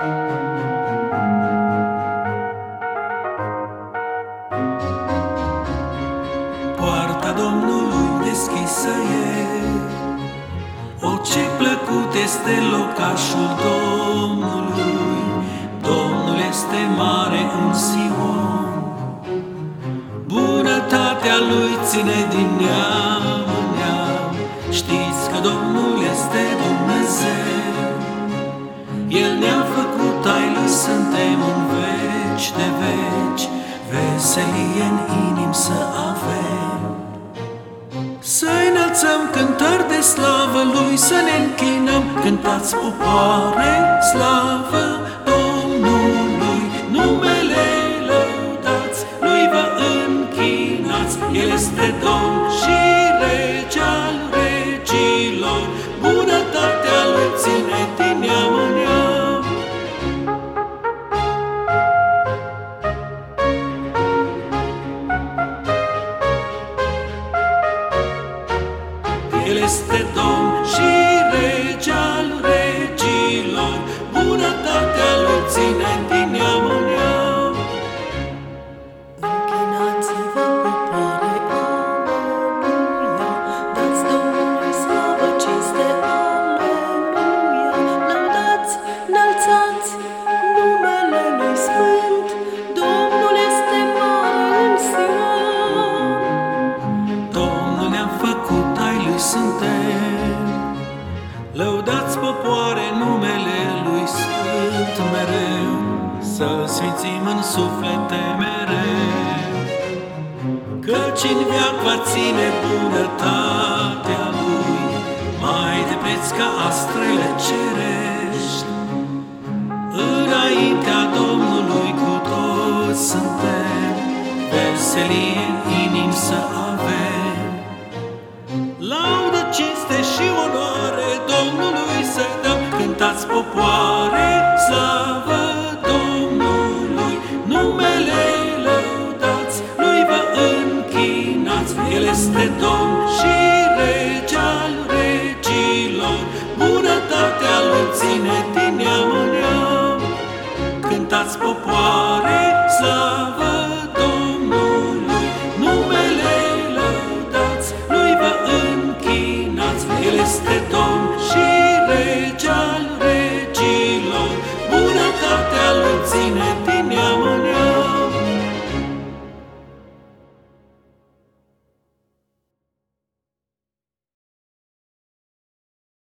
Poarta Domnului deschisă e, O, ce plăcut este locașul Domnului, Domnul este mare în Sion. Bunătatea Lui ține din neam în neam, Știți că Domnul este Dumnezeu. El ne-a făcut ai Lui, suntem în veci de veci, Veselie în inim să avem. Să înălțăm cântări de slavă Lui, Să ne închinăm, cântați popoare, slavă Domnului, numele lăudați, Lui vă închinați, El este Domn este Domn și Lui suntem. Lăudați popoare numele Lui Sfânt mereu, Să-L sfințim în suflete mereu. Căci în viac va ține bunătatea Lui, Mai de preț ca astrele cerești. Înaintea Domnului cu toți suntem, Veselie în inim să avem. Cântați popoare, slavă Domnului, Numele lăudați, Lui vă închinați, El este Domn și Rege al regilor, Bunătatea Lui ține din neam în neam. Cântați popoare, slavă